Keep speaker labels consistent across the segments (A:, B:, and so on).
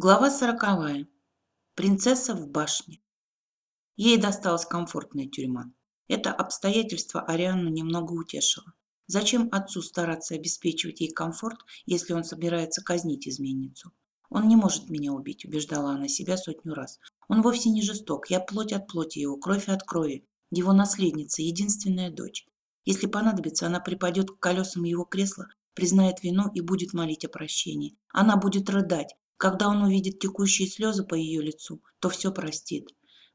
A: Глава сороковая. Принцесса в башне. Ей досталась комфортная тюрьма. Это обстоятельство Арианну немного утешило. Зачем отцу стараться обеспечивать ей комфорт, если он собирается казнить изменницу? Он не может меня убить, убеждала она себя сотню раз. Он вовсе не жесток, я плоть от плоти его, кровь от крови, его наследница, единственная дочь. Если понадобится, она припадет к колесам его кресла, признает вину и будет молить о прощении. Она будет рыдать, когда он увидит текущие слезы по ее лицу, то все простит.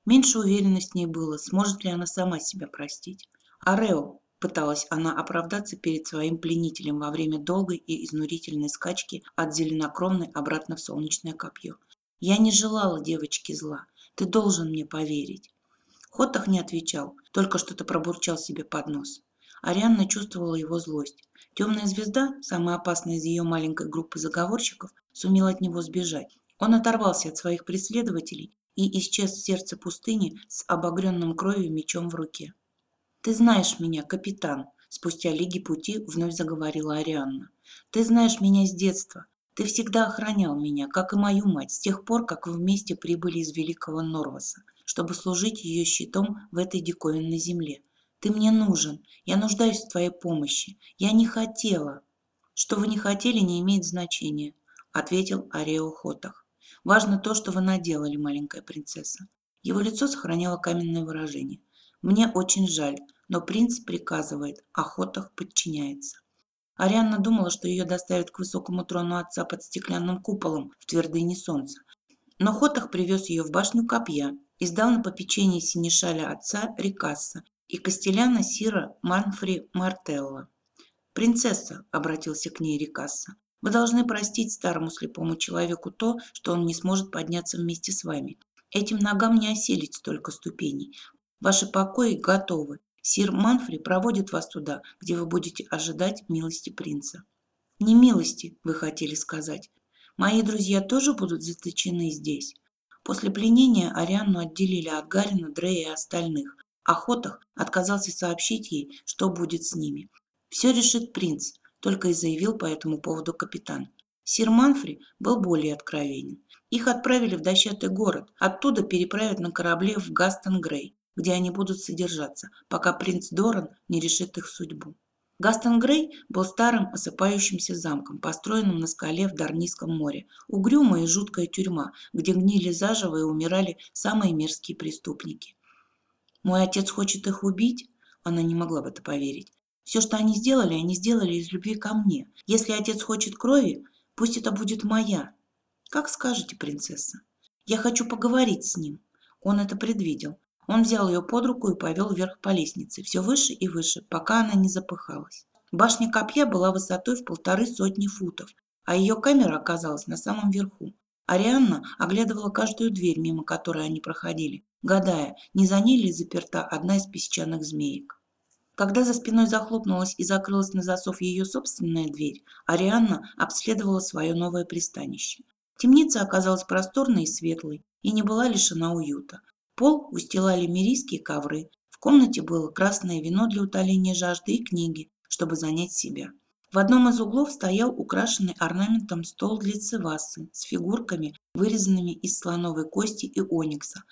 A: Меньше уверенности в ней было, сможет ли она сама себя простить. «Арео», – пыталась она оправдаться перед своим пленителем во время долгой и изнурительной скачки от зеленокромной обратно в солнечное копье. «Я не желала девочке зла. Ты должен мне поверить». Хотах не отвечал, только что-то пробурчал себе под нос. Арианна чувствовала его злость. Темная звезда, самая опасная из ее маленькой группы заговорщиков, сумел от него сбежать. Он оторвался от своих преследователей и исчез в сердце пустыни с обогренным кровью мечом в руке. «Ты знаешь меня, капитан», – спустя лиги пути вновь заговорила Арианна. «Ты знаешь меня с детства. Ты всегда охранял меня, как и мою мать, с тех пор, как вы вместе прибыли из Великого Норваса, чтобы служить ее щитом в этой диковинной земле. Ты мне нужен. Я нуждаюсь в твоей помощи. Я не хотела. Что вы не хотели, не имеет значения ответил Арео Хотах. Важно то, что вы наделали, маленькая принцесса. Его лицо сохраняло каменное выражение. Мне очень жаль, но принц приказывает, а Хотах подчиняется. Арианна думала, что ее доставят к высокому трону отца под стеклянным куполом в твердыне солнца. Но Хотах привез ее в башню копья и сдал на попечение синешаля отца Рикасса и Костеляна Сира Манфри Мартелла. «Принцесса», — обратился к ней Рикасса, вы должны простить старому слепому человеку то, что он не сможет подняться вместе с вами. Этим ногам не осилить столько ступеней. Ваши покои готовы. Сир Манфри проводит вас туда, где вы будете ожидать милости принца. Не милости, вы хотели сказать. Мои друзья тоже будут заточены здесь. После пленения Арианну отделили от Гарина, Дрея и остальных. Охотах отказался сообщить ей, что будет с ними. Все решит принц, только и заявил по этому поводу капитан. Сир Манфри был более откровенен. Их отправили в дощатый город, оттуда переправят на корабле в Гастон-Грей, где они будут содержаться, пока принц Доран не решит их судьбу. Гастон-Грей был старым осыпающимся замком, построенным на скале в Дарнийском море. Угрюмая и жуткая тюрьма, где гнили заживо и умирали самые мерзкие преступники. «Мой отец хочет их убить?» Она не могла в это поверить. Все, что они сделали, они сделали из любви ко мне. Если отец хочет крови, пусть это будет моя. Как скажете, принцесса. Я хочу поговорить с ним. Он это предвидел. Он взял ее под руку и повел вверх по лестнице, все выше и выше, пока она не запыхалась. Башня копья была высотой в полторы сотни футов, а ее камера оказалась на самом верху. Арианна оглядывала каждую дверь, мимо которой они проходили, гадая, не за ней ли заперта одна из песчаных змеек. Когда за спиной захлопнулась и закрылась на засов ее собственная дверь, Арианна обследовала свое новое пристанище. Темница оказалась просторной и светлой и не была лишена уюта. Пол устилали мирийские ковры, в комнате было красное вино для утоления жажды и книги, чтобы занять себя. В одном из углов стоял украшенный орнаментом стол для цивасы с фигурками, вырезанными из слоновой кости и оникса.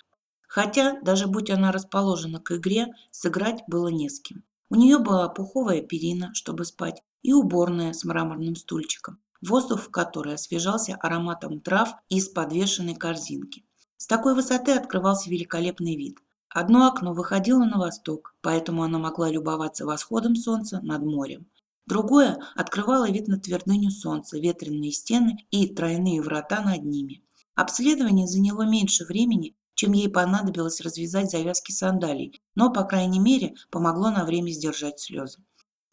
A: Хотя, даже будь она расположена к игре, сыграть было не с кем. У нее была пуховая перина, чтобы спать, и уборная с мраморным стульчиком, воздух в которой освежался ароматом трав из подвешенной корзинки. С такой высоты открывался великолепный вид. Одно окно выходило на восток, поэтому она могла любоваться восходом солнца над морем. Другое открывало вид на твердыню солнца, ветреные стены и тройные врата над ними. Обследование заняло меньше времени, чем ей понадобилось развязать завязки сандалий, но, по крайней мере, помогло на время сдержать слезы.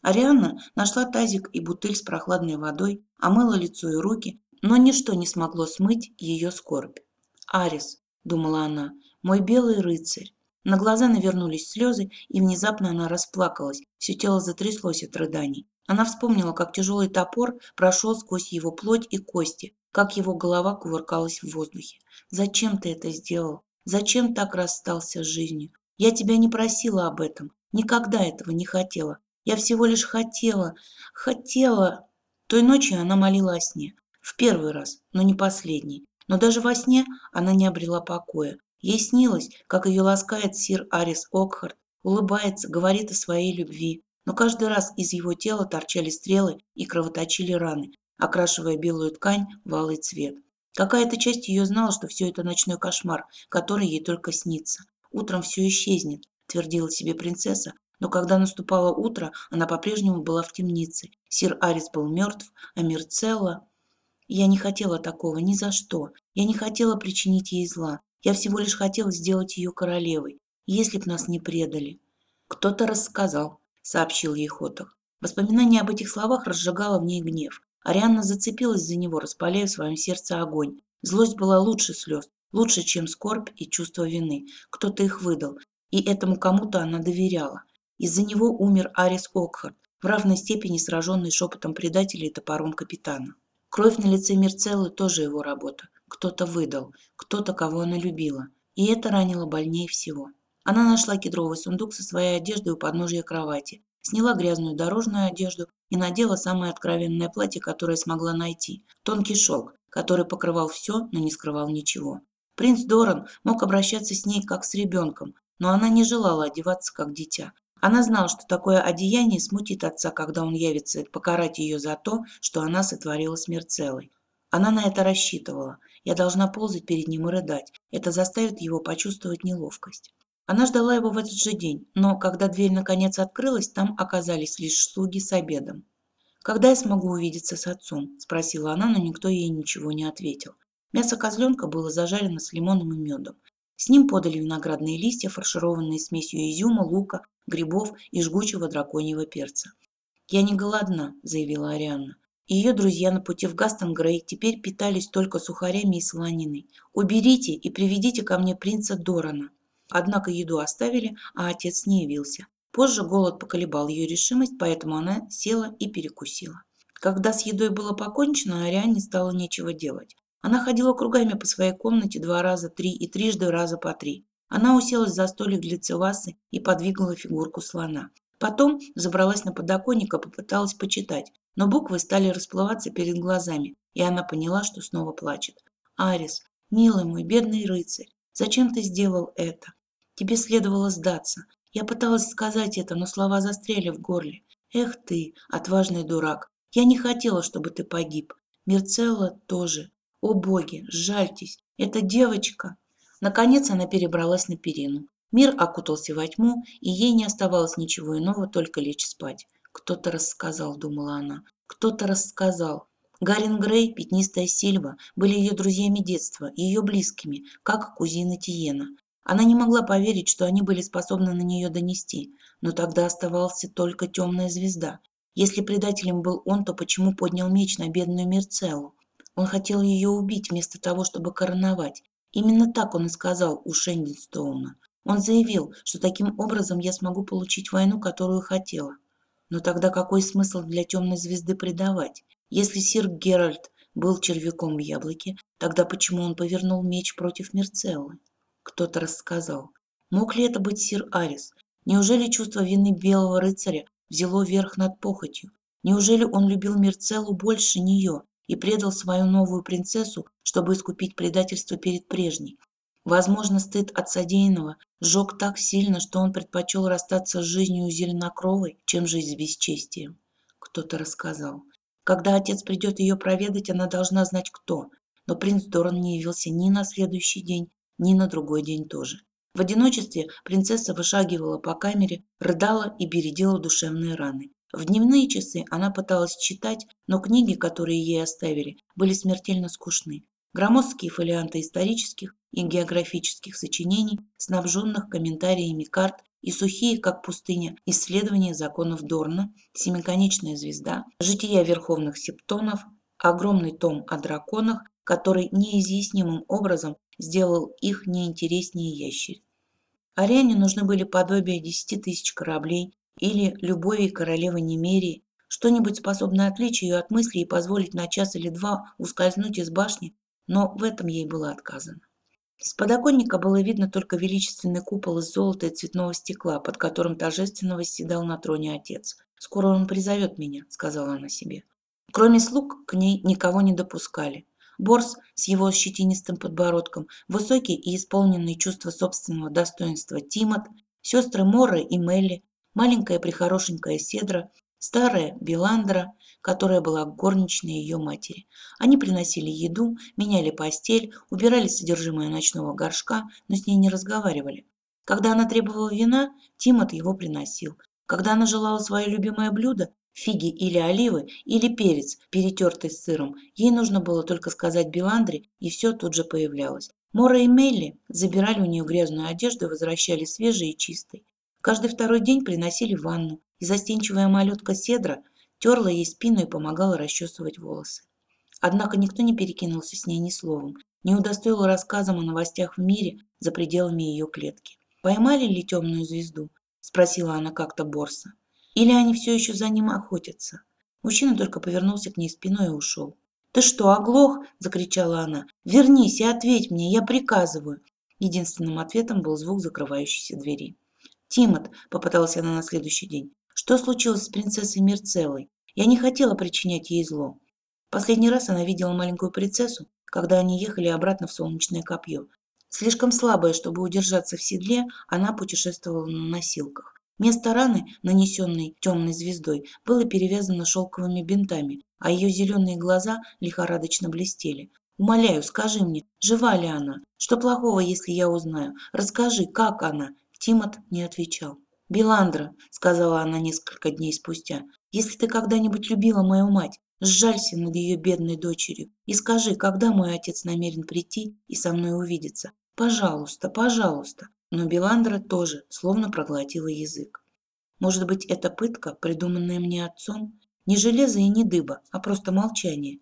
A: Арианна нашла тазик и бутыль с прохладной водой, омыла лицо и руки, но ничто не смогло смыть ее скорбь. «Арис», — думала она, — «мой белый рыцарь». На глаза навернулись слезы, и внезапно она расплакалась, все тело затряслось от рыданий. Она вспомнила, как тяжелый топор прошел сквозь его плоть и кости, как его голова кувыркалась в воздухе. «Зачем ты это сделал? Зачем так расстался с жизнью? Я тебя не просила об этом. Никогда этого не хотела. Я всего лишь хотела, хотела. Той ночью она молила о сне. В первый раз, но не последний. Но даже во сне она не обрела покоя. Ей снилось, как ее ласкает сир Арис Окхарт, улыбается, говорит о своей любви. Но каждый раз из его тела торчали стрелы и кровоточили раны, окрашивая белую ткань в алый цвет. Какая-то часть ее знала, что все это ночной кошмар, который ей только снится. Утром все исчезнет, твердила себе принцесса, но когда наступало утро, она по-прежнему была в темнице. Сир Арис был мертв, а Мирцелла... Я не хотела такого ни за что. Я не хотела причинить ей зла. Я всего лишь хотела сделать ее королевой, если б нас не предали. Кто-то рассказал, сообщил ей Хотах. Воспоминание об этих словах разжигало в ней гнев. Арианна зацепилась за него, распаляя в своем сердце огонь. Злость была лучше слез, лучше, чем скорбь и чувство вины. Кто-то их выдал, и этому кому-то она доверяла. Из-за него умер Арис Окхард, в равной степени сраженный шепотом предателей и топором капитана. Кровь на лице Мерцеллы тоже его работа. Кто-то выдал, кто-то, кого она любила. И это ранило больнее всего. Она нашла кедровый сундук со своей одеждой у подножия кровати, сняла грязную дорожную одежду и надела самое откровенное платье, которое смогла найти. Тонкий шелк, который покрывал все, но не скрывал ничего. Принц Доран мог обращаться с ней как с ребенком, но она не желала одеваться как дитя. Она знала, что такое одеяние смутит отца, когда он явится покарать ее за то, что она сотворила с Мерцелой. Она на это рассчитывала. Я должна ползать перед ним и рыдать. Это заставит его почувствовать неловкость. Она ждала его в этот же день, но когда дверь наконец открылась, там оказались лишь слуги с обедом. «Когда я смогу увидеться с отцом?» – спросила она, но никто ей ничего не ответил. Мясо козленка было зажарено с лимоном и медом. С ним подали виноградные листья, фаршированные смесью изюма, лука, грибов и жгучего драконьего перца. «Я не голодна», – заявила Арианна. Ее друзья на пути в Гастон-Грей теперь питались только сухарями и солониной. «Уберите и приведите ко мне принца Дорана». Однако еду оставили, а отец не явился. Позже голод поколебал ее решимость, поэтому она села и перекусила. Когда с едой было покончено, Ариане стало нечего делать. Она ходила кругами по своей комнате два раза три и трижды раза по три. Она уселась за столик для цевасы и подвигала фигурку слона. Потом забралась на подоконник и попыталась почитать, но буквы стали расплываться перед глазами, и она поняла, что снова плачет. «Арис, милый мой, бедный рыцарь, зачем ты сделал это? Тебе следовало сдаться. Я пыталась сказать это, но слова застряли в горле. Эх ты, отважный дурак, я не хотела, чтобы ты погиб. Мерцелла тоже. О боги, жальтесь, эта девочка. Наконец она перебралась на перину. Мир окутался во тьму, и ей не оставалось ничего иного, только лечь спать. «Кто-то рассказал», — думала она. «Кто-то рассказал». Гарин Грей, пятнистая Сильва, были ее друзьями детства, ее близкими, как кузины Тиена. Она не могла поверить, что они были способны на нее донести, но тогда оставалась только темная звезда. Если предателем был он, то почему поднял меч на бедную Мерцеллу? Он хотел ее убить вместо того, чтобы короновать. Именно так он и сказал у Шендинстоуна. Он заявил, что таким образом я смогу получить войну, которую хотела. Но тогда какой смысл для темной звезды предавать? Если сир Геральт был червяком в яблоке, тогда почему он повернул меч против Мерцеллы? Кто-то рассказал. Мог ли это быть сир Арис? Неужели чувство вины белого рыцаря взяло верх над похотью? Неужели он любил Мерцеллу больше нее и предал свою новую принцессу, чтобы искупить предательство перед прежней. Возможно, стыд от содеянного сжег так сильно, что он предпочел расстаться с жизнью зеленокровой, чем жить с бесчестием. Кто-то рассказал. Когда отец придет ее проведать, она должна знать кто. Но принц Доран не явился ни на следующий день, ни на другой день тоже. В одиночестве принцесса вышагивала по камере, рыдала и бередила душевные раны. В дневные часы она пыталась читать, но книги, которые ей оставили, были смертельно скучны. Громоздкие фолианты исторических и географических сочинений, снабженных комментариями карт и сухие, как пустыня, исследования законов Дорна, семиконечная звезда, жития верховных септонов, огромный том о драконах, который неизъяснимым образом сделал их неинтереснее ящериц. Ариане нужны были подобия десяти тысяч кораблей, или любови королевы Немерии, что-нибудь способное отвлечь ее от мысли и позволить на час или два ускользнуть из башни, но в этом ей было отказано. С подоконника было видно только величественный купол из золота и цветного стекла, под которым торжественно восседал на троне отец. «Скоро он призовет меня», — сказала она себе. Кроме слуг, к ней никого не допускали. Борс с его щетинистым подбородком, высокий и исполненный чувства собственного достоинства Тимот, сестры Мора и Мелли, маленькая прихорошенькая Седра, старая Беландра, которая была горничной ее матери. Они приносили еду, меняли постель, убирали содержимое ночного горшка, но с ней не разговаривали. Когда она требовала вина, Тимот его приносил. Когда она желала свое любимое блюдо, фиги или оливы, или перец, перетертый с сыром, ей нужно было только сказать Беландре, и все тут же появлялось. Мора и Мелли забирали у нее грязную одежду и возвращали свежей и чистой. Каждый второй день приносили ванну, и застенчивая малютка Седра терла ей спину и помогала расчесывать волосы. Однако никто не перекинулся с ней ни словом, не удостоил рассказом о новостях в мире за пределами ее клетки. «Поймали ли темную звезду?» – спросила она как-то Борса. «Или они все еще за ним охотятся?» Мужчина только повернулся к ней спиной и ушел. «Ты что, оглох?» – закричала она. «Вернись и ответь мне, я приказываю!» Единственным ответом был звук закрывающейся двери. «Тимот», – попыталась она на следующий день, – «что случилось с принцессой Мирцеллой? Я не хотела причинять ей зло». Последний раз она видела маленькую принцессу, когда они ехали обратно в солнечное копье. Слишком слабая, чтобы удержаться в седле, она путешествовала на носилках. Место раны, нанесенной темной звездой, было перевязано шелковыми бинтами, а ее зеленые глаза лихорадочно блестели. «Умоляю, скажи мне, жива ли она? Что плохого, если я узнаю? Расскажи, как она?» Тимот не отвечал. «Беландра», — сказала она несколько дней спустя, — «если ты когда-нибудь любила мою мать, сжалься над ее бедной дочерью и скажи, когда мой отец намерен прийти и со мной увидеться. Пожалуйста, пожалуйста». Но Беландра тоже словно проглотила язык. Может быть, это пытка, придуманная мне отцом? Не железо и не дыба, а просто молчание.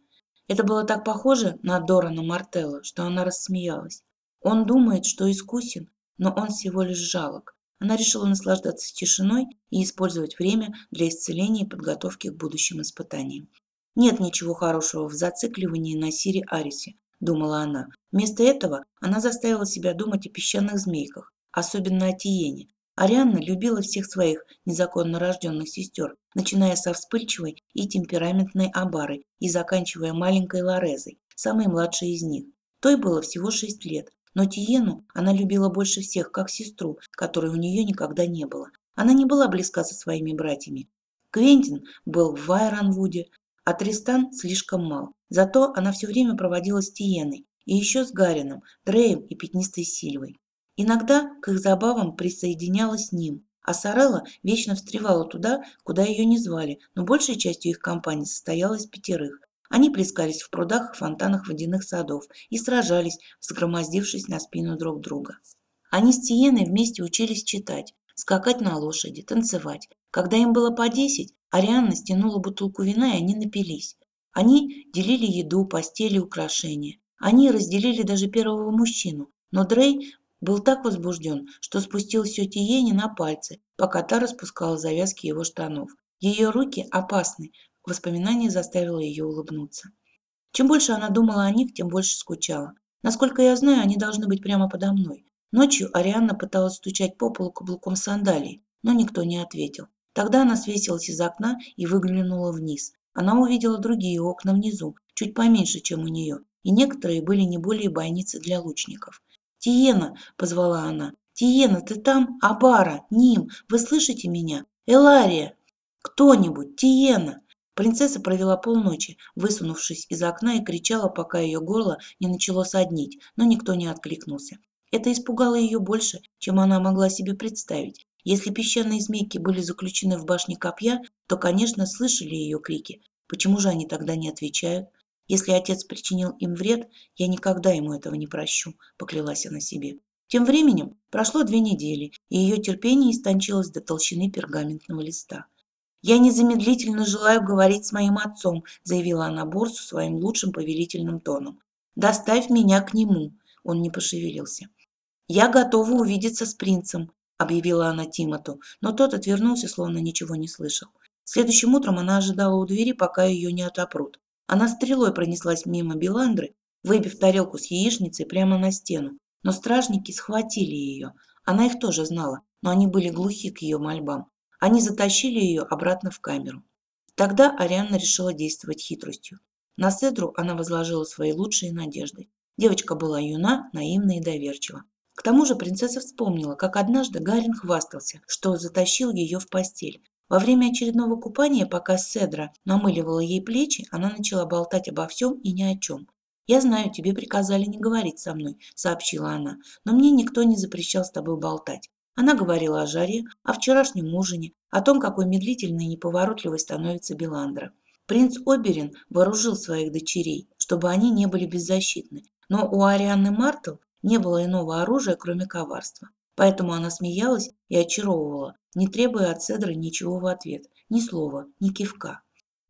A: Это было так похоже на Дорана Мартелла, что она рассмеялась. Он думает, что искусен, но он всего лишь жалок. Она решила наслаждаться тишиной и использовать время для исцеления и подготовки к будущим испытаниям. Нет ничего хорошего в зацикливании на Сире Арисе, думала она. Вместо этого она заставила себя думать о песчаных змейках, особенно о Тиене. Арианна любила всех своих незаконно рожденных сестер, начиная со вспыльчивой и темпераментной Абары и заканчивая маленькой Лорезой, самой младшей из них. Той было всего шесть лет, но Тиену она любила больше всех, как сестру, которой у нее никогда не было. Она не была близка со своими братьями. Квентин был в Вайранвуде, а Тристан слишком мал. Зато она все время проводила с Тиеной, и еще с Гарином, Дреем и пятнистой Сильвой. Иногда к их забавам присоединялась ним, а Сарелла вечно встревала туда, куда ее не звали, но большей частью их компании состояла из пятерых. Они плескались в прудах и фонтанах водяных садов и сражались, взгромоздившись на спину друг друга. Они с Тиеной вместе учились читать, скакать на лошади, танцевать. Когда им было по десять, Арианна стянула бутылку вина, и они напились. Они делили еду, постели, украшения. Они разделили даже первого мужчину, но Дрей был так возбужден, что спустил все Тиене на пальцы, пока та распускала завязки его штанов. Ее руки опасны, Воспоминание заставило ее улыбнуться. Чем больше она думала о них, тем больше скучала. Насколько я знаю, они должны быть прямо подо мной. Ночью Арианна пыталась стучать по полу каблуком сандалий, но никто не ответил. Тогда она свесилась из окна и выглянула вниз. Она увидела другие окна внизу, чуть поменьше, чем у нее, и некоторые были не более бойницы для лучников. «Тиена!» – позвала она. «Тиена, ты там? Абара! Ним! Вы слышите меня? Элария! Кто-нибудь! Тиена!» Принцесса провела полночи, высунувшись из окна и кричала, пока ее горло не начало соднить, но никто не откликнулся. Это испугало ее больше, чем она могла себе представить. Если песчаные змейки были заключены в башне копья, то, конечно, слышали ее крики. Почему же они тогда не отвечают? Если отец причинил им вред, я никогда ему этого не прощу, поклялась она себе. Тем временем прошло две недели, и ее терпение истончилось до толщины пергаментного листа. «Я незамедлительно желаю говорить с моим отцом», заявила она Борсу своим лучшим повелительным тоном. «Доставь меня к нему». Он не пошевелился. «Я готова увидеться с принцем», объявила она Тимоту, но тот отвернулся, словно ничего не слышал. Следующим утром она ожидала у двери, пока ее не отопрут. Она стрелой пронеслась мимо Беландры, выбив тарелку с яичницей прямо на стену. Но стражники схватили ее. Она их тоже знала, но они были глухи к ее мольбам. Они затащили ее обратно в камеру. Тогда Арианна решила действовать хитростью. На Седру она возложила свои лучшие надежды. Девочка была юна, наивна и доверчива. К тому же принцесса вспомнила, как однажды Гарин хвастался, что затащил ее в постель. Во время очередного купания, пока Седра намыливала ей плечи, она начала болтать обо всем и ни о чем. «Я знаю, тебе приказали не говорить со мной», — сообщила она, «но мне никто не запрещал с тобой болтать. Она говорила о жаре, о вчерашнем ужине, о том, какой медлительной и неповоротливой становится Беландра. Принц Оберин вооружил своих дочерей, чтобы они не были беззащитны, но у Арианны Мартл не было иного оружия, кроме коварства. Поэтому она смеялась и очаровывала, не требуя от Седра ничего в ответ, ни слова, ни кивка.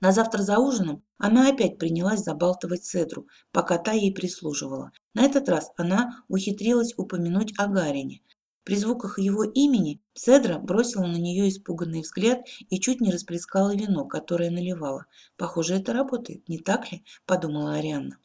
A: На завтра за ужином она опять принялась забалтывать Седру, пока та ей прислуживала. На этот раз она ухитрилась упомянуть о Гарине. При звуках его имени Седра бросила на нее испуганный взгляд и чуть не расплескала вино, которое наливала. «Похоже, это работает, не так ли?» – подумала Арианна.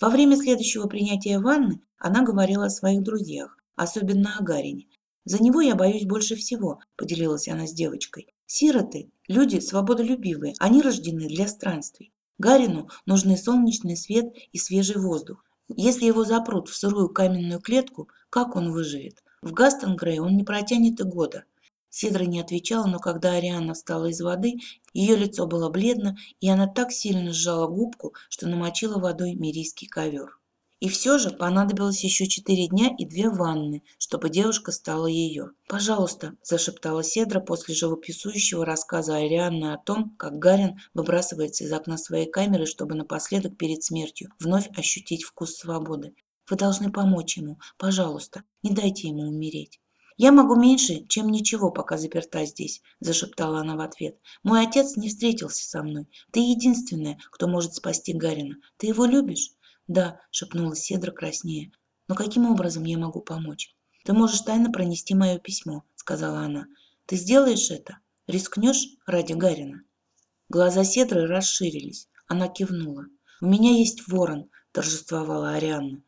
A: Во время следующего принятия ванны она говорила о своих друзьях, особенно о Гарине. «За него я боюсь больше всего», – поделилась она с девочкой. Сироты – люди свободолюбивые, они рождены для странствий. Гарину нужны солнечный свет и свежий воздух. Если его запрут в сырую каменную клетку, как он выживет? В Гастон-Грей он не протянет и года. Сидра не отвечала, но когда Ариана встала из воды, ее лицо было бледно, и она так сильно сжала губку, что намочила водой мирийский ковер. И все же понадобилось еще четыре дня и две ванны, чтобы девушка стала ее. «Пожалуйста», – зашептала Седра после живописующего рассказа Арианны о том, как Гарин выбрасывается из окна своей камеры, чтобы напоследок перед смертью вновь ощутить вкус свободы. «Вы должны помочь ему. Пожалуйста, не дайте ему умереть». «Я могу меньше, чем ничего, пока заперта здесь», – зашептала она в ответ. «Мой отец не встретился со мной. Ты единственная, кто может спасти Гарина. Ты его любишь?» «Да», – шепнула Седра краснее. «Но каким образом я могу помочь?» «Ты можешь тайно пронести мое письмо», – сказала она. «Ты сделаешь это? Рискнешь ради Гарина?» Глаза Седры расширились. Она кивнула. «У меня есть ворон», – торжествовала Арианна.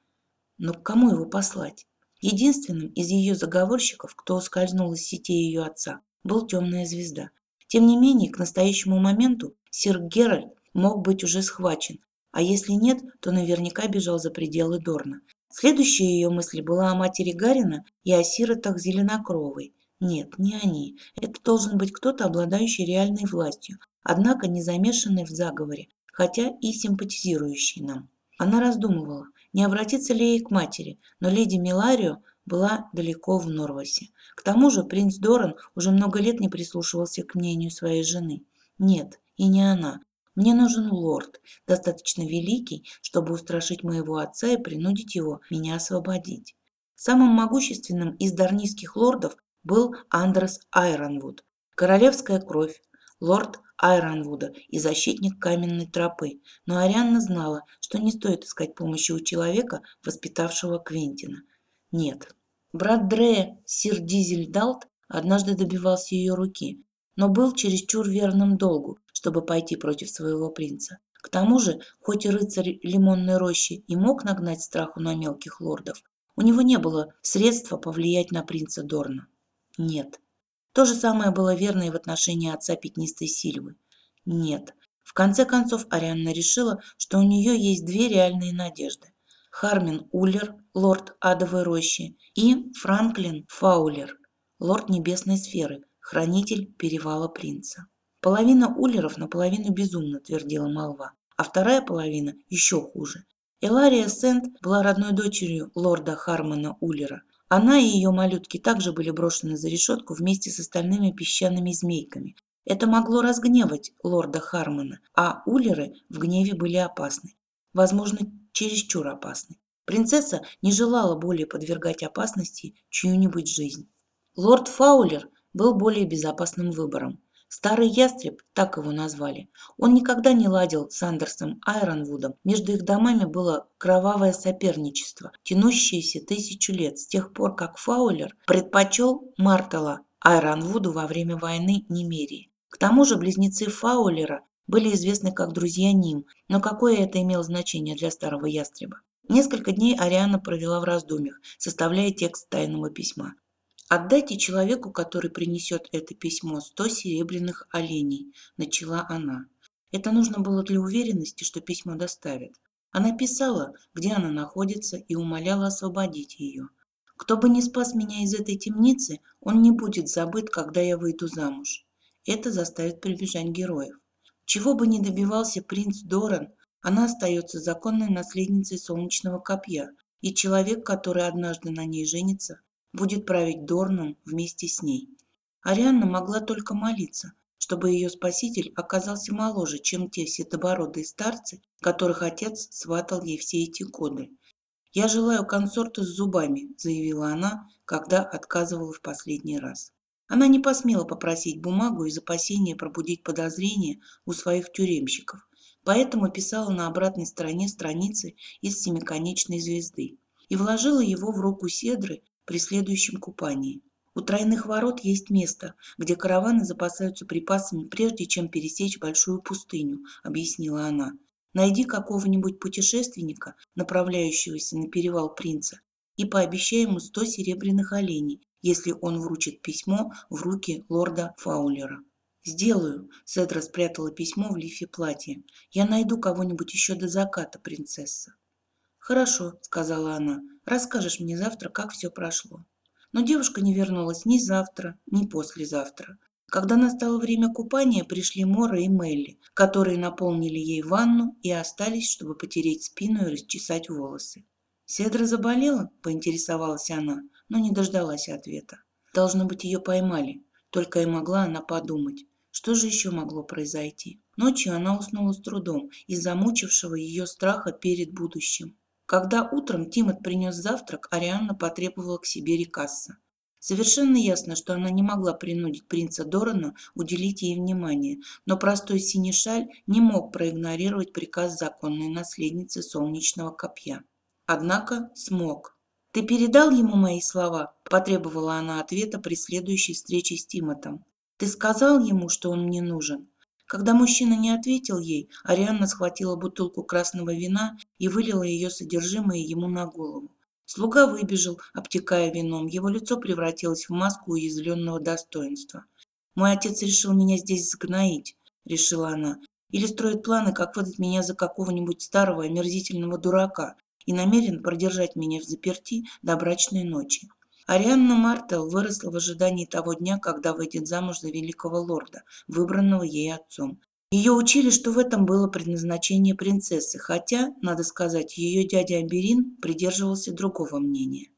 A: «Но к кому его послать?» Единственным из ее заговорщиков, кто ускользнул из сети ее отца, был темная звезда. Тем не менее, к настоящему моменту сир Геральт мог быть уже схвачен, а если нет, то наверняка бежал за пределы Дорна. Следующая ее мысль была о матери Гарина и о сиротах Зеленокровой. Нет, не они. Это должен быть кто-то, обладающий реальной властью, однако не замешанный в заговоре, хотя и симпатизирующий нам. Она раздумывала, не обратиться ли ей к матери, но леди Миларио была далеко в Норвасе. К тому же принц Доран уже много лет не прислушивался к мнению своей жены. Нет, и не она. Мне нужен лорд, достаточно великий, чтобы устрашить моего отца и принудить его меня освободить. Самым могущественным из дарнийских лордов был Андрес Айронвуд, королевская кровь, лорд Айронвуда и защитник каменной тропы, но Арианна знала, что не стоит искать помощи у человека, воспитавшего Квентина. Нет. Брат Дрея, сир Дизель Далт, однажды добивался ее руки, но был чересчур верным долгу, чтобы пойти против своего принца. К тому же, хоть и рыцарь лимонной рощи и мог нагнать страху на мелких лордов, у него не было средства повлиять на принца Дорна. Нет. То же самое было верно и в отношении отца пятнистой Сильвы. Нет. В конце концов, Арианна решила, что у нее есть две реальные надежды. Хармин Уллер, лорд Адовой рощи, и Франклин Фаулер, лорд Небесной сферы, хранитель перевала принца. Половина уллеров наполовину безумно, твердила молва, а вторая половина еще хуже. Элария Сент была родной дочерью лорда Хармона Уллера. Она и ее малютки также были брошены за решетку вместе с остальными песчаными змейками. Это могло разгневать лорда Хармона, а Уллеры в гневе были опасны. Возможно, чересчур опасны. Принцесса не желала более подвергать опасности чью-нибудь жизнь. Лорд Фаулер был более безопасным выбором. Старый ястреб, так его назвали, он никогда не ладил с Андерсом Айронвудом. Между их домами было кровавое соперничество, тянущееся тысячу лет, с тех пор, как Фаулер предпочел Мартела Айронвуду во время войны Немерии. К тому же близнецы Фаулера были известны как друзья Ним, но какое это имело значение для старого ястреба? Несколько дней Ариана провела в раздумьях, составляя текст тайного письма. «Отдайте человеку, который принесет это письмо, сто серебряных оленей», – начала она. Это нужно было для уверенности, что письмо доставят. Она писала, где она находится, и умоляла освободить ее. Кто бы не спас меня из этой темницы, он не будет забыт, когда я выйду замуж. Это заставит прибежать героев. Чего бы ни добивался принц Доран, она остается законной наследницей солнечного копья, и человек, который однажды на ней женится, будет править Дорном вместе с ней. Арианна могла только молиться, чтобы ее спаситель оказался моложе, чем те седобородые старцы, которых отец сватал ей все эти годы. «Я желаю консорта с зубами», – заявила она, когда отказывала в последний раз. Она не посмела попросить бумагу из опасения пробудить подозрения у своих тюремщиков, поэтому писала на обратной стороне страницы из семиконечной звезды и вложила его в руку Седры при следующем купании. У тройных ворот есть место, где караваны запасаются припасами, прежде чем пересечь большую пустыню, объяснила она. Найди какого-нибудь путешественника, направляющегося на перевал принца, и пообещай ему сто серебряных оленей, если он вручит письмо в руки лорда Фаулера. «Сделаю», — Седра спрятала письмо в лифе платья. «Я найду кого-нибудь еще до заката, принцесса». «Хорошо», — сказала она. «Расскажешь мне завтра, как все прошло». Но девушка не вернулась ни завтра, ни послезавтра. Когда настало время купания, пришли Мора и Мелли, которые наполнили ей ванну и остались, чтобы потереть спину и расчесать волосы. «Седра заболела?» – поинтересовалась она, но не дождалась ответа. Должно быть, ее поймали. Только и могла она подумать. Что же еще могло произойти? Ночью она уснула с трудом из-за мучившего ее страха перед будущим. Когда утром Тимот принес завтрак, Арианна потребовала к себе Рикасса. Совершенно ясно, что она не могла принудить принца Дорана уделить ей внимание, но простой синешаль не мог проигнорировать приказ законной наследницы солнечного копья. Однако смог. «Ты передал ему мои слова?» – потребовала она ответа при следующей встрече с Тимотом. «Ты сказал ему, что он мне нужен?» Когда мужчина не ответил ей, Арианна схватила бутылку красного вина и вылила ее содержимое ему на голову. Слуга выбежал, обтекая вином. Его лицо превратилось в маску уязвленного достоинства. «Мой отец решил меня здесь сгноить», — решила она. «Или строит планы, как выдать меня за какого-нибудь старого омерзительного дурака и намерен продержать меня в заперти до брачной ночи». Арианна Мартел выросла в ожидании того дня, когда выйдет замуж за великого лорда, выбранного ей отцом. Ее учили, что в этом было предназначение принцессы, хотя, надо сказать, ее дядя Аберин придерживался другого мнения.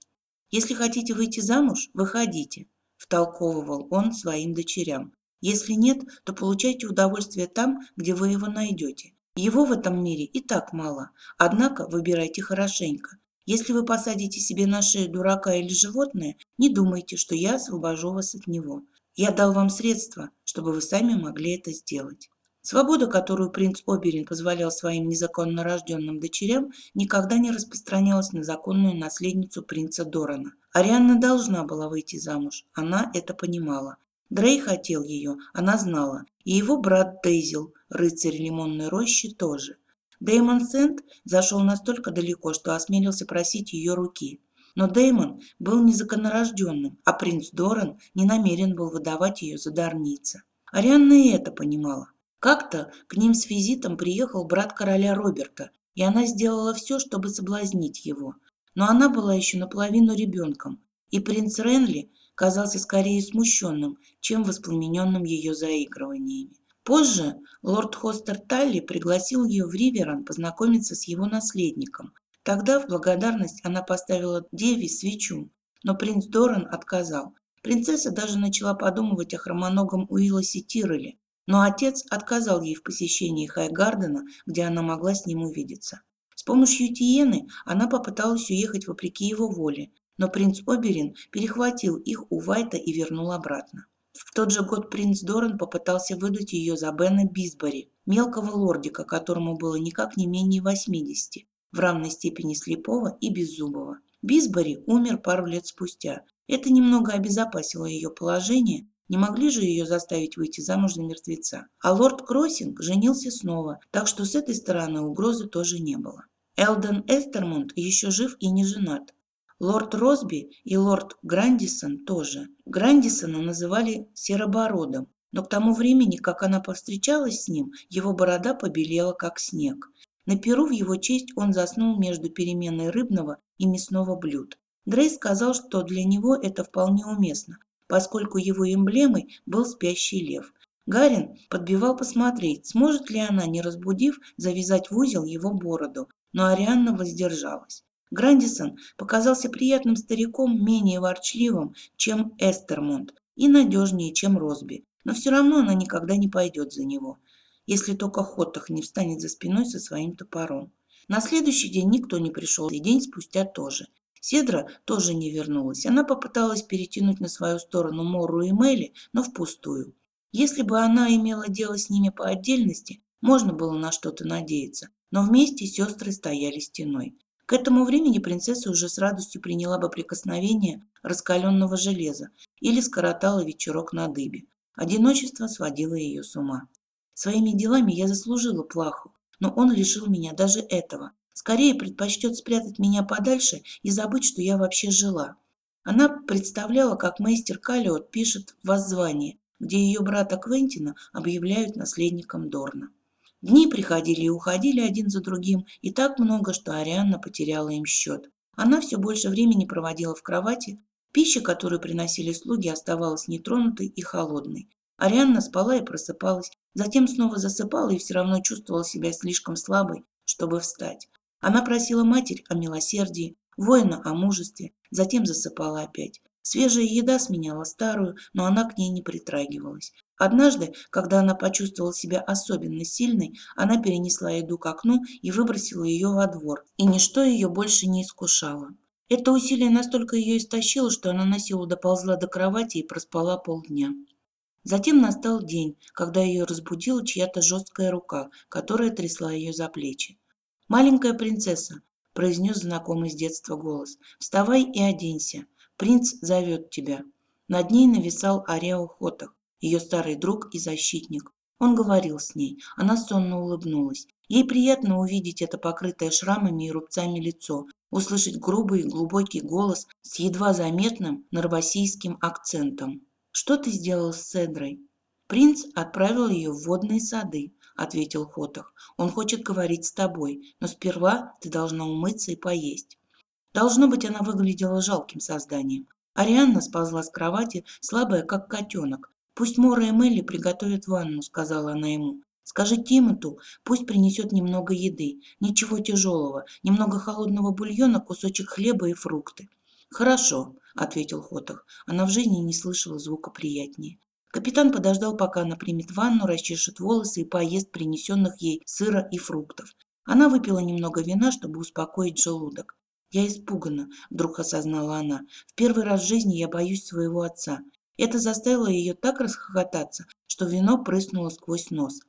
A: «Если хотите выйти замуж, выходите», – втолковывал он своим дочерям. «Если нет, то получайте удовольствие там, где вы его найдете. Его в этом мире и так мало, однако выбирайте хорошенько. Если вы посадите себе на шею дурака или животное, не думайте, что я освобожу вас от него. Я дал вам средства, чтобы вы сами могли это сделать. Свобода, которую принц Оберин позволял своим незаконно рожденным дочерям, никогда не распространялась на законную наследницу принца Дорана. Арианна должна была выйти замуж, она это понимала. Дрей хотел ее, она знала, и его брат Дейзел, рыцарь лимонной рощи, тоже. Дэймон Сент зашел настолько далеко, что осмелился просить ее руки. Но Дэймон был незаконнорожденным, а принц Доран не намерен был выдавать ее за дарница. Арианна и это понимала. Как-то к ним с визитом приехал брат короля Роберта, и она сделала все, чтобы соблазнить его. Но она была еще наполовину ребенком, и принц Ренли казался скорее смущенным, чем воспламененным ее заигрываниями. Позже лорд Хостер Талли пригласил ее в Риверан познакомиться с его наследником. Тогда в благодарность она поставила Деви свечу, но принц Доран отказал. Принцесса даже начала подумывать о хромоногом Уиллосе Тирреле, но отец отказал ей в посещении Хайгардена, где она могла с ним увидеться. С помощью Тиены она попыталась уехать вопреки его воле, но принц Оберин перехватил их у Вайта и вернул обратно. В тот же год принц Доран попытался выдать ее за Бена Бисбори, мелкого лордика, которому было никак не менее 80, в равной степени слепого и беззубого. Бисбори умер пару лет спустя. Это немного обезопасило ее положение, не могли же ее заставить выйти замуж за мертвеца. А лорд Кроссинг женился снова, так что с этой стороны угрозы тоже не было. Элден Эстермунд еще жив и не женат. Лорд Росби и лорд Грандисон тоже. Грандисона называли Серобородом. Но к тому времени, как она повстречалась с ним, его борода побелела, как снег. На перу в его честь он заснул между переменной рыбного и мясного блюд. Дрей сказал, что для него это вполне уместно, поскольку его эмблемой был спящий лев. Гарин подбивал посмотреть, сможет ли она, не разбудив, завязать в узел его бороду, но Арианна воздержалась. Грандисон показался приятным стариком, менее ворчливым, чем Эстермонт, и надежнее, чем Росби, но все равно она никогда не пойдет за него, если только Хоттах не встанет за спиной со своим топором. На следующий день никто не пришел, и день спустя тоже. Седра тоже не вернулась. Она попыталась перетянуть на свою сторону Мору и Мелли, но впустую. Если бы она имела дело с ними по отдельности, можно было на что-то надеяться, но вместе сестры стояли стеной. К этому времени принцесса уже с радостью приняла бы прикосновение раскаленного железа или скоротала вечерок на дыбе. Одиночество сводило ее с ума. Своими делами я заслужила плаху, но он лишил меня даже этого. Скорее предпочтет спрятать меня подальше и забыть, что я вообще жила. Она представляла, как мейстер Калиот пишет воззвание, где ее брата Квентина объявляют наследником Дорна. Дни приходили и уходили один за другим, и так много, что Арианна потеряла им счет. Она все больше времени проводила в кровати, пища, которую приносили слуги, оставалась нетронутой и холодной. Арианна спала и просыпалась, затем снова засыпала и все равно чувствовала себя слишком слабой, чтобы встать. Она просила матерь о милосердии, воина о мужестве, затем засыпала опять. Свежая еда сменяла старую, но она к ней не притрагивалась. Однажды, когда она почувствовала себя особенно сильной, она перенесла еду к окну и выбросила ее во двор, и ничто ее больше не искушало. Это усилие настолько ее истощило, что она на силу доползла до кровати и проспала полдня. Затем настал день, когда ее разбудила чья-то жесткая рука, которая трясла ее за плечи. «Маленькая принцесса», – произнес знакомый с детства голос, – «вставай и оденься. Принц зовет тебя». Над ней нависал Арео Хотах, ее старый друг и защитник. Он говорил с ней. Она сонно улыбнулась. Ей приятно увидеть это покрытое шрамами и рубцами лицо, услышать грубый глубокий голос с едва заметным норвасийским акцентом. «Что ты сделал с Седрой?» «Принц отправил ее в водные сады. – ответил Хотах. «Он хочет говорить с тобой, но сперва ты должна умыться и поесть». Должно быть, она выглядела жалким созданием. Арианна сползла с кровати, слабая, как котенок. «Пусть Мора и Мелли приготовят ванну», – сказала она ему. «Скажи Тимоту, пусть принесет немного еды, ничего тяжелого, немного холодного бульона, кусочек хлеба и фрукты». «Хорошо», – ответил Хотах. Она в жизни не слышала звука приятнее. Капитан подождал, пока она примет ванну, расчешет волосы и поест принесенных ей сыра и фруктов. Она выпила немного вина, чтобы успокоить желудок. «Я испугана», – вдруг осознала она. «В первый раз в жизни я боюсь своего отца». Это заставило ее так расхохотаться, что вино прыснуло сквозь нос.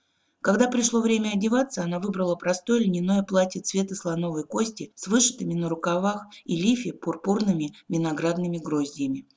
A: Когда пришло время одеваться, она выбрала простое льняное платье цвета слоновой кости с вышитыми на рукавах и лифе пурпурными виноградными гроздьями.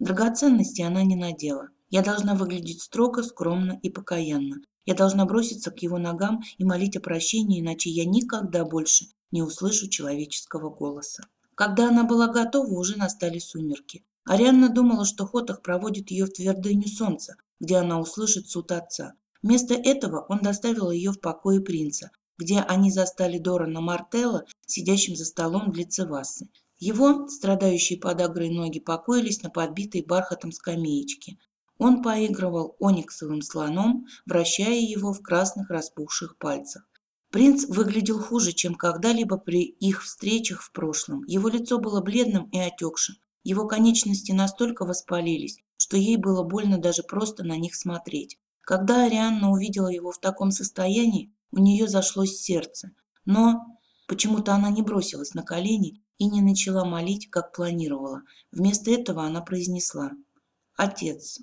A: Драгоценности она не надела. Я должна выглядеть строго, скромно и покаянно. Я должна броситься к его ногам и молить о прощении, иначе я никогда больше не услышу человеческого голоса. Когда она была готова, уже настали сумерки. Арианна думала, что Хотах проводит ее в твердыню солнца, где она услышит суд отца. Вместо этого он доставил ее в покое принца, где они застали Дорана Мартелла, сидящим за столом для Цевасы. Его, страдающие подагрой ноги, покоились на подбитой бархатом скамеечке. Он поигрывал ониксовым слоном, вращая его в красных распухших пальцах. Принц выглядел хуже, чем когда-либо при их встречах в прошлом. Его лицо было бледным и отекшим. Его конечности настолько воспалились, что ей было больно даже просто на них смотреть. Когда Арианна увидела его в таком состоянии, у нее зашлось сердце. Но почему-то она не бросилась на колени и не начала молить, как планировала. Вместо этого она произнесла «Отец».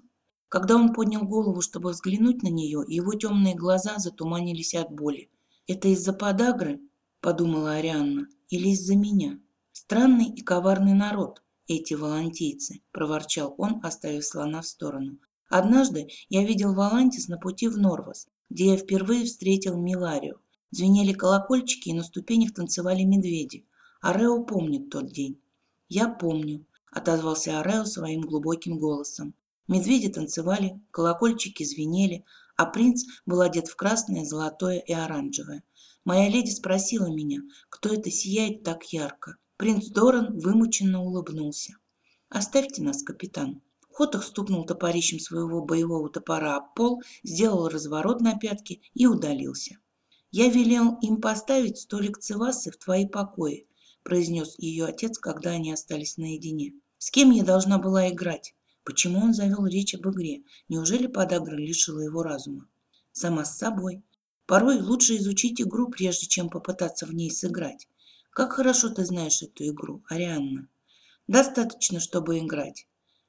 A: Когда он поднял голову, чтобы взглянуть на нее, его темные глаза затуманились от боли. «Это из-за подагры?» – подумала Арианна. «Или из-за меня?» «Странный и коварный народ, эти волантийцы», – проворчал он, оставив слона в сторону. «Однажды я видел Волантис на пути в Норвас, где я впервые встретил Миларию. Звенели колокольчики, и на ступенях танцевали медведи. Арео помнит тот день». «Я помню», – отозвался Арео своим глубоким голосом. Медведи танцевали, колокольчики звенели, а принц был одет в красное, золотое и оранжевое. Моя леди спросила меня, кто это сияет так ярко. Принц Доран вымученно улыбнулся. «Оставьте нас, капитан». Хотах стукнул топорищем своего боевого топора об пол, сделал разворот на пятки и удалился. «Я велел им поставить столик цивасы в твои покои», произнес ее отец, когда они остались наедине. «С кем я должна была играть? Почему он завел речь об игре? Неужели подагра лишила его разума? Сама с собой. Порой лучше изучить игру, прежде чем попытаться в ней сыграть. Как хорошо ты знаешь эту игру, Арианна. Достаточно, чтобы играть,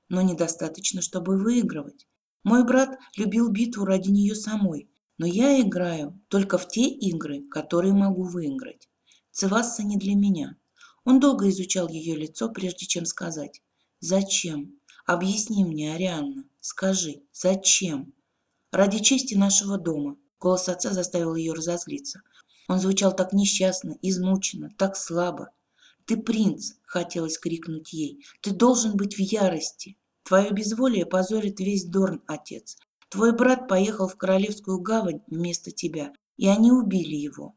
A: но недостаточно, чтобы выигрывать. Мой брат любил битву ради нее самой, но я играю только в те игры, которые могу выиграть. Цивасса не для меня. Он долго изучал ее лицо, прежде чем сказать «Зачем? Объясни мне, Арианна, скажи, зачем? Ради чести нашего дома. Голос отца заставил ее разозлиться. Он звучал так несчастно, измученно, так слабо. «Ты принц!» – хотелось крикнуть ей. «Ты должен быть в ярости! Твое безволие позорит весь Дорн, отец. Твой брат поехал в Королевскую гавань вместо тебя, и они убили его.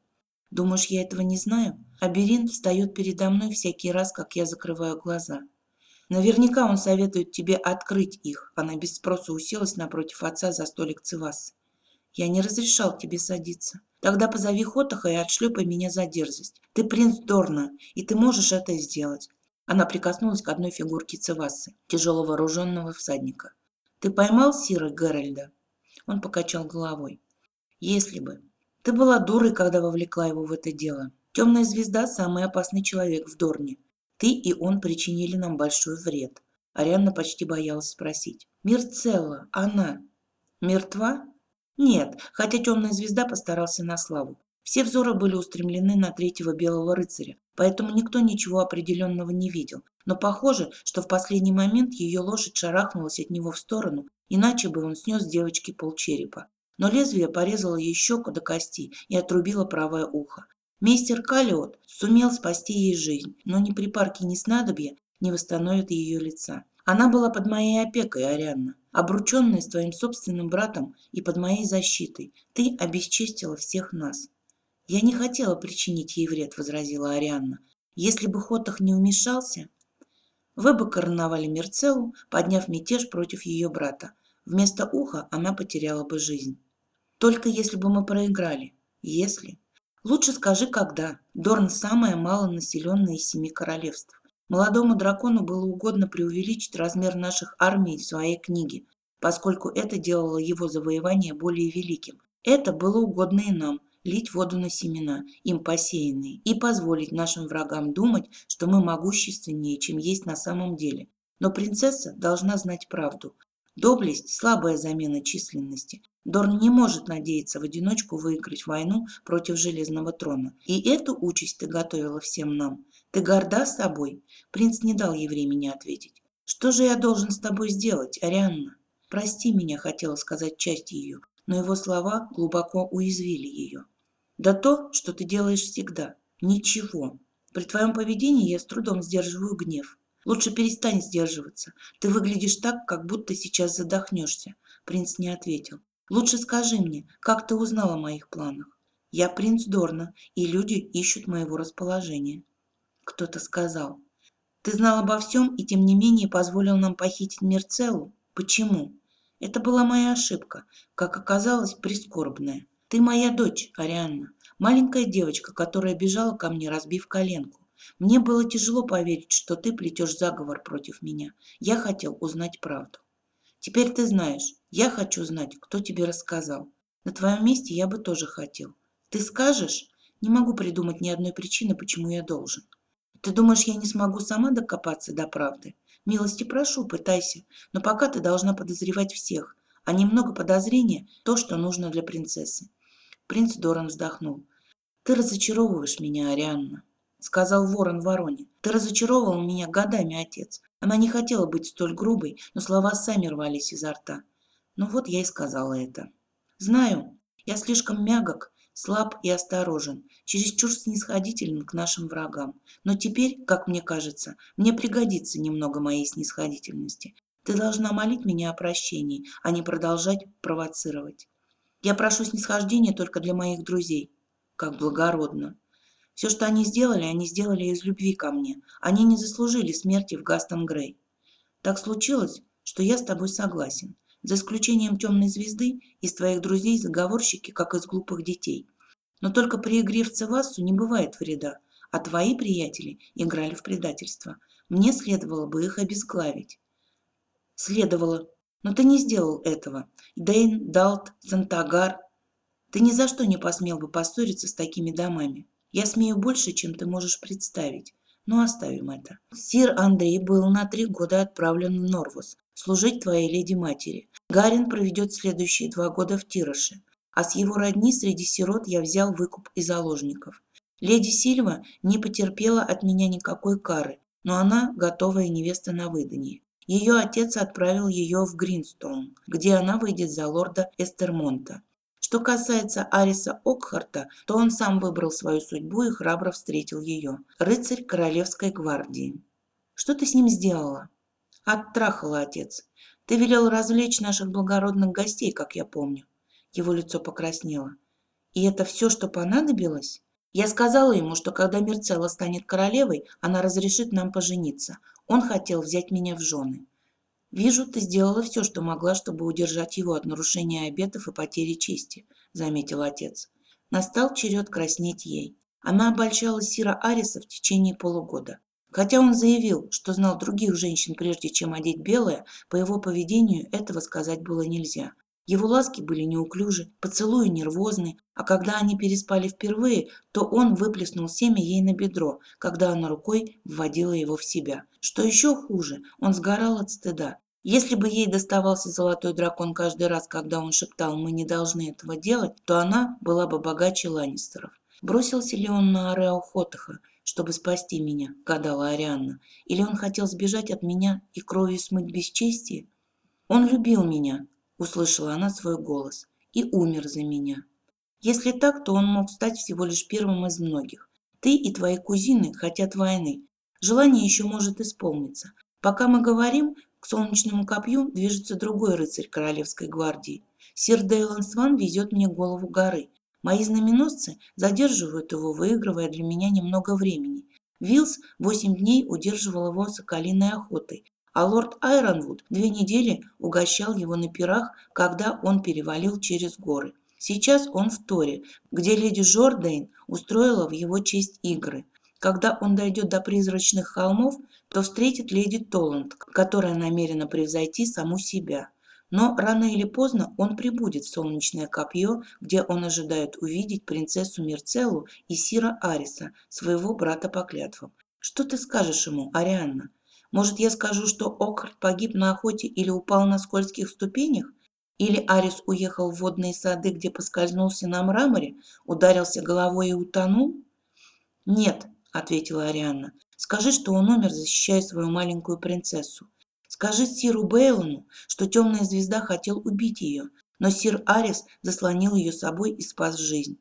A: Думаешь, я этого не знаю? Аберин встает передо мной всякий раз, как я закрываю глаза. Наверняка он советует тебе открыть их. Она без спроса уселась напротив отца за столик Цивас. Я не разрешал тебе садиться. Тогда позови Хотаха и отшлепай меня за дерзость. Ты принц Дорна, и ты можешь это сделать. Она прикоснулась к одной фигурке Цивасы, тяжело вооруженного всадника. Ты поймал Сира Геральда? Он покачал головой. Если бы. Ты была дурой, когда вовлекла его в это дело. Темная звезда – самый опасный человек в Дорне. Ты и он причинили нам большой вред. Арианна почти боялась спросить. Мирцелла, она мертва? Нет, хотя темная звезда постарался на славу. Все взоры были устремлены на третьего белого рыцаря, поэтому никто ничего определенного не видел. Но похоже, что в последний момент ее лошадь шарахнулась от него в сторону, иначе бы он снес девочке полчерепа. Но лезвие порезало ей щеку до кости и отрубило правое ухо. Мистер Калиот сумел спасти ей жизнь, но ни припарки, ни снадобья не восстановят ее лица. Она была под моей опекой, Арианна, обрученная с твоим собственным братом и под моей защитой. Ты обесчестила всех нас. Я не хотела причинить ей вред, возразила Арианна. Если бы Хотах не вмешался, вы бы короновали Мерцеллу, подняв мятеж против ее брата. Вместо уха она потеряла бы жизнь. Только если бы мы проиграли. Если. Лучше скажи, когда. Дорн – самое малонаселенное из семи королевств. Молодому дракону было угодно преувеличить размер наших армий в своей книге, поскольку это делало его завоевание более великим. Это было угодно и нам – лить воду на семена, им посеянные, и позволить нашим врагам думать, что мы могущественнее, чем есть на самом деле. Но принцесса должна знать правду. Доблесть – слабая замена численности. Дорн не может надеяться в одиночку выиграть войну против Железного трона. И эту участь ты готовила всем нам. Ты горда собой?» Принц не дал ей времени ответить. «Что же я должен с тобой сделать, Арианна?» «Прости меня», — хотела сказать часть ее, но его слова глубоко уязвили ее. «Да то, что ты делаешь всегда. Ничего. При твоем поведении я с трудом сдерживаю гнев. Лучше перестань сдерживаться. Ты выглядишь так, как будто сейчас задохнешься». Принц не ответил. Лучше скажи мне, как ты узнал о моих планах? Я принц Дорна, и люди ищут моего расположения. Кто-то сказал. Ты знал обо всем и тем не менее позволил нам похитить Мерцеллу? Почему? Это была моя ошибка, как оказалось, прискорбная. Ты моя дочь, Арианна, маленькая девочка, которая бежала ко мне, разбив коленку. Мне было тяжело поверить, что ты плетешь заговор против меня. Я хотел узнать правду. Теперь ты знаешь, я хочу знать, кто тебе рассказал. На твоем месте я бы тоже хотел. Ты скажешь? Не могу придумать ни одной причины, почему я должен. Ты думаешь, я не смогу сама докопаться до правды? Милости прошу, пытайся, но пока ты должна подозревать всех, а немного подозрения – то, что нужно для принцессы. Принц Доран вздохнул. Ты разочаровываешь меня, Арианна сказал ворон вороне. Ты разочаровывал меня годами, отец. Она не хотела быть столь грубой, но слова сами рвались изо рта. Ну вот я и сказала это. Знаю, я слишком мягок, слаб и осторожен, чересчур снисходителен к нашим врагам. Но теперь, как мне кажется, мне пригодится немного моей снисходительности. Ты должна молить меня о прощении, а не продолжать провоцировать. Я прошу снисхождения только для моих друзей. Как благородно. Все, что они сделали, они сделали из любви ко мне. Они не заслужили смерти в Гастон Грей. Так случилось, что я с тобой согласен. За исключением темной звезды, из твоих друзей заговорщики, как из глупых детей. Но только при игре в Цевассу не бывает вреда, а твои приятели играли в предательство. Мне следовало бы их обезглавить. Следовало. Но ты не сделал этого. Дейн, Далт, Сантагар. Ты ни за что не посмел бы поссориться с такими домами. Я смею больше, чем ты можешь представить. Но оставим это. Сир Андрей был на три года отправлен в Норвус служить твоей леди-матери. Гарин проведет следующие два года в Тироше, а с его родни среди сирот я взял выкуп и заложников. Леди Сильва не потерпела от меня никакой кары, но она готовая невеста на выданье. Ее отец отправил ее в Гринстоун, где она выйдет за лорда Эстермонта. Что касается Ариса Окхарта, то он сам выбрал свою судьбу и храбро встретил ее. Рыцарь Королевской гвардии. Что ты с ним сделала? Оттрахала отец. Ты велел развлечь наших благородных гостей, как я помню. Его лицо покраснело. И это все, что понадобилось? Я сказала ему, что когда Мерцелла станет королевой, она разрешит нам пожениться. Он хотел взять меня в жены. «Вижу, ты сделала все, что могла, чтобы удержать его от нарушения обетов и потери чести», – заметил отец. Настал черед краснеть ей. Она обольщала Сира Ариса в течение полугода. Хотя он заявил, что знал других женщин, прежде чем одеть белое, по его поведению этого сказать было нельзя. Его ласки были неуклюжи, поцелуи нервозны, а когда они переспали впервые, то он выплеснул семя ей на бедро, когда она рукой вводила его в себя. Что еще хуже, он сгорал от стыда. Если бы ей доставался золотой дракон каждый раз, когда он шептал «мы не должны этого делать», то она была бы богаче Ланнистеров. Бросился ли он на Арео Хотаха, чтобы спасти меня, гадала Арианна, или он хотел сбежать от меня и кровью смыть бесчестие? Он любил меня, услышала она свой голос, и умер за меня. Если так, то он мог стать всего лишь первым из многих. Ты и твои кузины хотят войны. Желание еще может исполниться. Пока мы говорим, к солнечному копью движется другой рыцарь королевской гвардии. Сир Дейлан Сван везет мне голову горы. Мои знаменосцы задерживают его, выигрывая для меня немного времени. Вилс восемь дней удерживал его соколиной охотой, а лорд Айронвуд две недели угощал его на пирах, когда он перевалил через горы. Сейчас он в Торе, где леди Жордейн устроила в его честь игры. Когда он дойдет до призрачных холмов, то встретит леди Толланд, которая намерена превзойти саму себя. Но рано или поздно он прибудет в солнечное копье, где он ожидает увидеть принцессу Мерцеллу и Сира Ариса, своего брата по клятвам. Что ты скажешь ему, Арианна? Может, я скажу, что Окхард погиб на охоте или упал на скользких ступенях? Или Арис уехал в водные сады, где поскользнулся на мраморе, ударился головой и утонул? Нет, ответила Арианна. Скажи, что он умер, защищая свою маленькую принцессу. Скажи Сиру Бейлону, что темная звезда хотел убить ее, но Сир Арис заслонил ее собой и спас жизнь.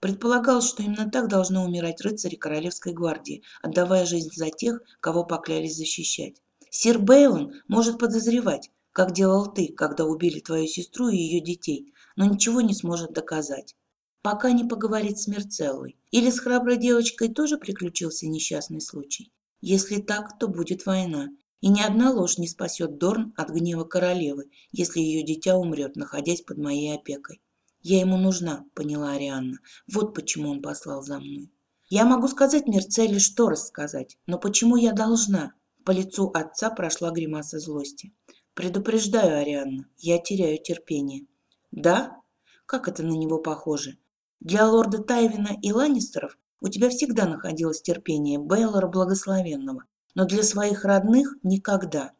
A: Предполагалось, что именно так должны умирать рыцари Королевской гвардии, отдавая жизнь за тех, кого поклялись защищать. Сир Бейлон может подозревать, как делал ты, когда убили твою сестру и ее детей, но ничего не сможет доказать. Пока не поговорит с Мерцеллой. Или с храброй девочкой тоже приключился несчастный случай. Если так, то будет война. И ни одна ложь не спасет Дорн от гнева королевы, если ее дитя умрет, находясь под моей опекой. Я ему нужна, поняла Арианна. Вот почему он послал за мной. Я могу сказать Мерцелле, что рассказать, но почему я должна? По лицу отца прошла гримаса злости. Предупреждаю, Арианна, я теряю терпение. Да? Как это на него похоже? Для лорда Тайвина и Ланнистеров у тебя всегда находилось терпение Бейлора Благословенного, но для своих родных никогда.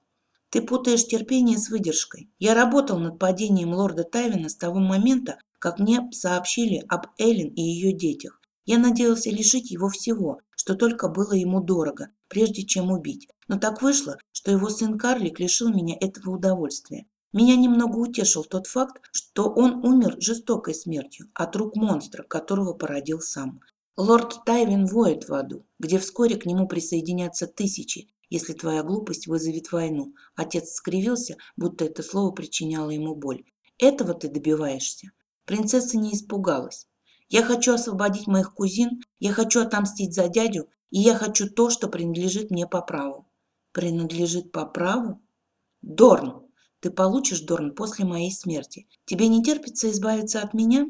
A: Ты путаешь терпение с выдержкой. Я работал над падением лорда Тайвина с того момента, как мне сообщили об Эллен и ее детях. Я надеялся лишить его всего, что только было ему дорого, прежде чем убить. Но так вышло, что его сын Карлик лишил меня этого удовольствия. Меня немного утешил тот факт, что он умер жестокой смертью от рук монстра, которого породил сам. Лорд Тайвин воет в аду, где вскоре к нему присоединятся тысячи, если твоя глупость вызовет войну. Отец скривился, будто это слово причиняло ему боль. Этого ты добиваешься. Принцесса не испугалась. Я хочу освободить моих кузин, я хочу отомстить за дядю, и я хочу то, что принадлежит мне по праву. Принадлежит по праву? Дорн! Ты получишь, Дорн, после моей смерти. Тебе не терпится избавиться от меня?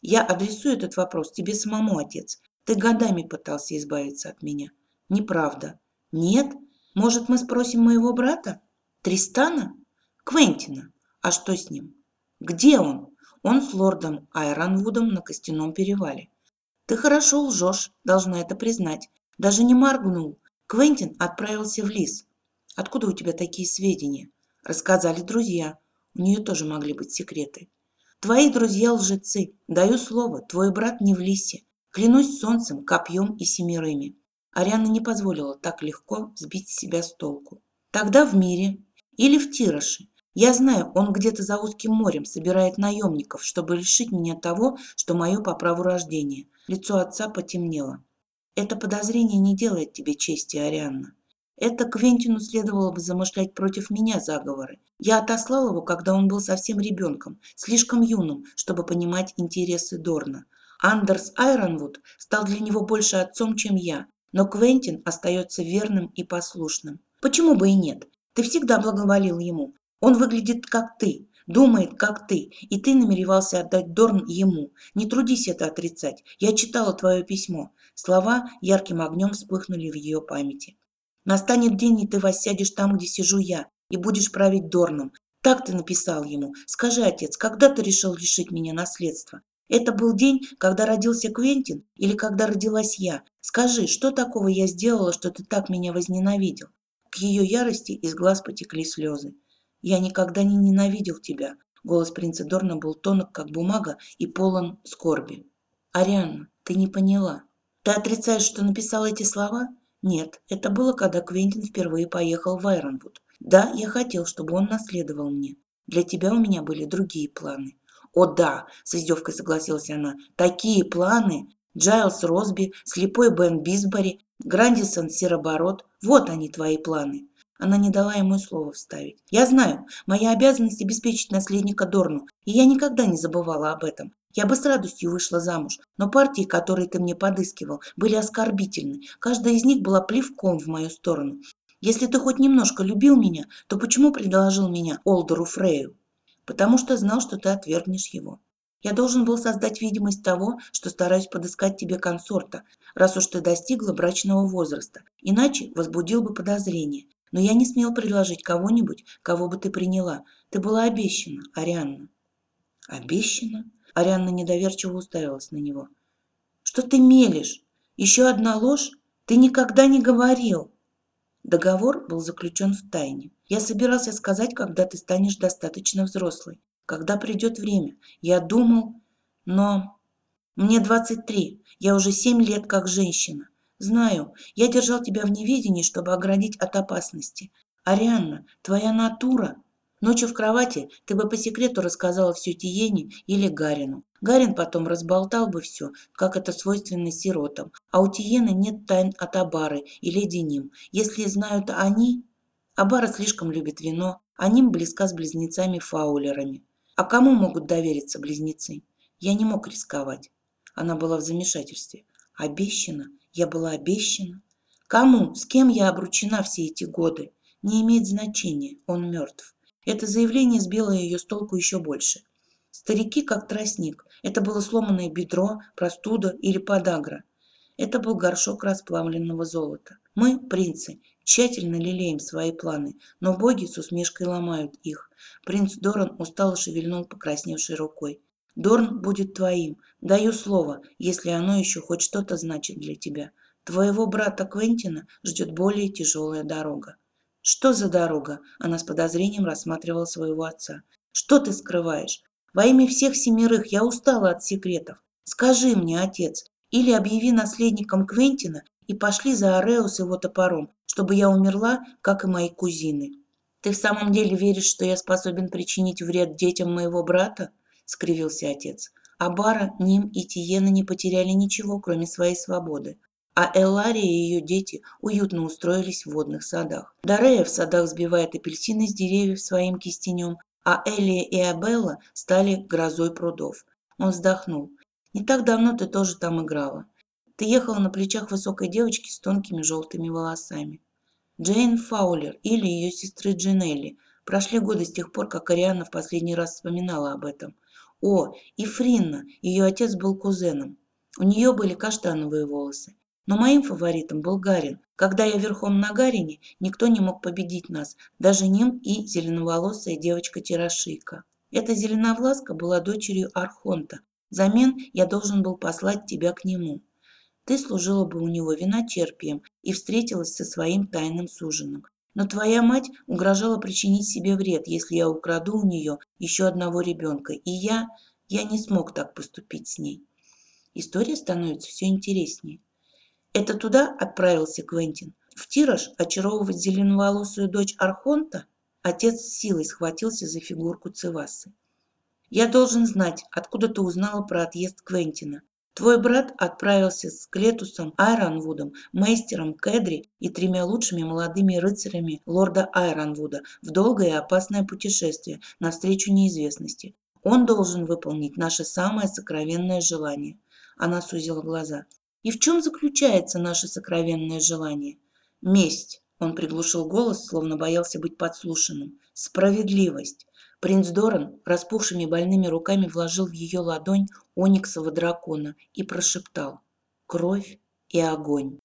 A: Я адресую этот вопрос тебе самому, отец. Ты годами пытался избавиться от меня. Неправда. Нет? Может, мы спросим моего брата? Тристана? Квентина. А что с ним? Где он? Он с лордом Айронвудом на Костяном перевале. Ты хорошо лжешь, должна это признать. Даже не моргнул. Квентин отправился в лис. Откуда у тебя такие сведения? Рассказали друзья. У нее тоже могли быть секреты. Твои друзья лжецы. Даю слово, твой брат не в лисе. Клянусь солнцем, копьем и семерыми. Ариана не позволила так легко сбить себя с толку. Тогда в мире или в Тироше. Я знаю, он где-то за узким морем собирает наемников, чтобы лишить меня того, что мое по праву рождения. Лицо отца потемнело. Это подозрение не делает тебе чести, Арианна. Это Квентину следовало бы замышлять против меня заговоры. Я отослал его, когда он был совсем ребенком, слишком юным, чтобы понимать интересы Дорна. Андерс Айронвуд стал для него больше отцом, чем я, но Квентин остается верным и послушным. Почему бы и нет? Ты всегда благоволил ему. Он выглядит как ты, думает как ты, и ты намеревался отдать Дорн ему. Не трудись это отрицать. Я читала твое письмо. Слова ярким огнем вспыхнули в ее памяти. Настанет день, и ты воссядешь там, где сижу я, и будешь править Дорном. Так ты написал ему. Скажи, отец, когда ты решил лишить меня наследства? Это был день, когда родился Квентин или когда родилась я? Скажи, что такого я сделала, что ты так меня возненавидел? К ее ярости из глаз потекли слезы. Я никогда не ненавидел тебя. Голос принца Дорна был тонок, как бумага, и полон скорби. Арианна, ты не поняла. Ты отрицаешь, что написал эти слова? Нет, это было, когда Квентин впервые поехал в Айронвуд. Да, я хотел, чтобы он наследовал мне. Для тебя у меня были другие планы. «О да!» – с издевкой согласилась она. «Такие планы! Джайлс Росби, слепой Бен Бисбори, Грандисон Сероборот – вот они твои планы!» Она не дала ему и слова вставить. «Я знаю, моя обязанность обеспечить наследника Дорну, и я никогда не забывала об этом. Я бы с радостью вышла замуж, но партии, которые ты мне подыскивал, были оскорбительны. Каждая из них была плевком в мою сторону. Если ты хоть немножко любил меня, то почему предложил меня Олдеру Фрею? потому что знал, что ты отвергнешь его. Я должен был создать видимость того, что стараюсь подыскать тебе консорта, раз уж ты достигла брачного возраста, иначе возбудил бы подозрение. Но я не смел предложить кого-нибудь, кого бы ты приняла. Ты была обещана, Арианна. Обещана? Арианна недоверчиво уставилась на него. Что ты мелешь? Еще одна ложь? Ты никогда не говорил. Договор был заключен в тайне. Я собирался сказать, когда ты станешь достаточно взрослой, когда придет время. Я думал, но... Мне 23, я уже 7 лет как женщина. Знаю, я держал тебя в неведении, чтобы оградить от опасности. Арианна, твоя натура Ночью в кровати ты бы по секрету рассказала все Тиене или Гарину. Гарин потом разболтал бы все, как это свойственно сиротам. А у Тиены нет тайн от Абары и леди Ним. Если знают они... Абара слишком любит вино, а Ним близка с близнецами-фаулерами. А кому могут довериться близнецы? Я не мог рисковать. Она была в замешательстве. Обещана? Я была обещана? Кому? С кем я обручена все эти годы? Не имеет значения. Он мертв. Это заявление сбило ее с толку еще больше. Старики как тростник. Это было сломанное бедро, простуда или подагра. Это был горшок расплавленного золота. Мы, принцы, тщательно лелеем свои планы, но боги с усмешкой ломают их. Принц Доран устало шевельнул покрасневшей рукой. Дорн будет твоим. Даю слово, если оно еще хоть что-то значит для тебя. Твоего брата Квентина ждет более тяжелая дорога. Что за дорога? Она с подозрением рассматривала своего отца. Что ты скрываешь? Во имя всех семерых я устала от секретов. Скажи мне, отец, или объяви наследником Квентина и пошли за Арео с его топором, чтобы я умерла, как и мои кузины. Ты в самом деле веришь, что я способен причинить вред детям моего брата? скривился отец. Абара, Ним и Тиена не потеряли ничего, кроме своей свободы. А Эллария и ее дети уютно устроились в водных садах. Дорея в садах сбивает апельсины с деревьев своим кистенем, а Элия и Абелла стали грозой прудов. Он вздохнул. «Не так давно ты тоже там играла. Ты ехала на плечах высокой девочки с тонкими желтыми волосами. Джейн Фаулер или ее сестры Джинелли. Прошли годы с тех пор, как Ариана в последний раз вспоминала об этом. О, и Фринна, ее отец был кузеном. У нее были каштановые волосы. Но моим фаворитом был Гарин. Когда я верхом на Гарине, никто не мог победить нас, даже Ним и зеленоволосая девочка Тирашика. Эта зеленовласка была дочерью Архонта. Взамен я должен был послать тебя к нему. Ты служила бы у него виночерпием и встретилась со своим тайным суженым. Но твоя мать угрожала причинить себе вред, если я украду у нее еще одного ребенка, и я... я не смог так поступить с ней. История становится все интереснее. Это туда отправился Квентин? В тираж очаровывать зеленоволосую дочь Архонта? Отец с силой схватился за фигурку Цивасы. Я должен знать, откуда ты узнала про отъезд Квентина. Твой брат отправился с Клетусом Айронвудом, мейстером Кэдри и тремя лучшими молодыми рыцарями лорда Айронвуда в долгое и опасное путешествие навстречу неизвестности. Он должен выполнить наше самое сокровенное желание. Она сузила глаза. И в чем заключается наше сокровенное желание? Месть. Он приглушил голос, словно боялся быть подслушанным. Справедливость. Принц Доран распухшими больными руками вложил в ее ладонь ониксового дракона и прошептал «Кровь и огонь».